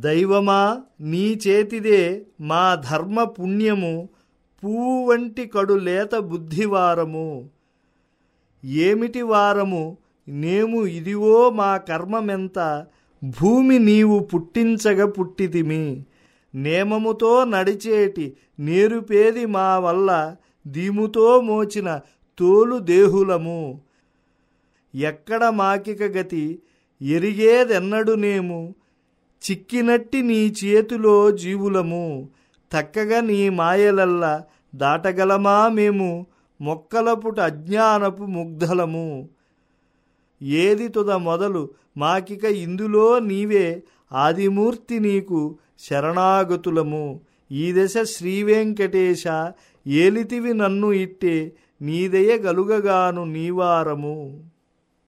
దైవమా నీ చేతిదే మా ధర్మ పుణ్యము పువ్వు వంటి కడు లేత బుద్ధివారము. ఏమిటి వారము? నేము ఇదివో మా కర్మమెంత భూమి నీవు పుట్టించగ పుట్టితిమి. నేమముతో నడిచేటి నేరుపేది మా వల్ల దీముతో మోచిన తోలు దేహులము. ఎక్కడ మాకిక గతి ఎరిగేదెన్నడు నేము చిక్కినట్టి నీ చేతిలో జీవులము తక్కగా నీ మాయలల్లా దాటగలమా మేము మొక్కలపుట అజ్ఞానపు ముగ్ధలము. ఏది తుద మొదలు మాకిక ఇందులో నీవే ఆదిమూర్తి నీకు శరణాగతులము. ఈ దశ శ్రీవెంకటేశ ఏలితివి నన్ను ఇట్టే నీదయ గలుగగాను నీవారము.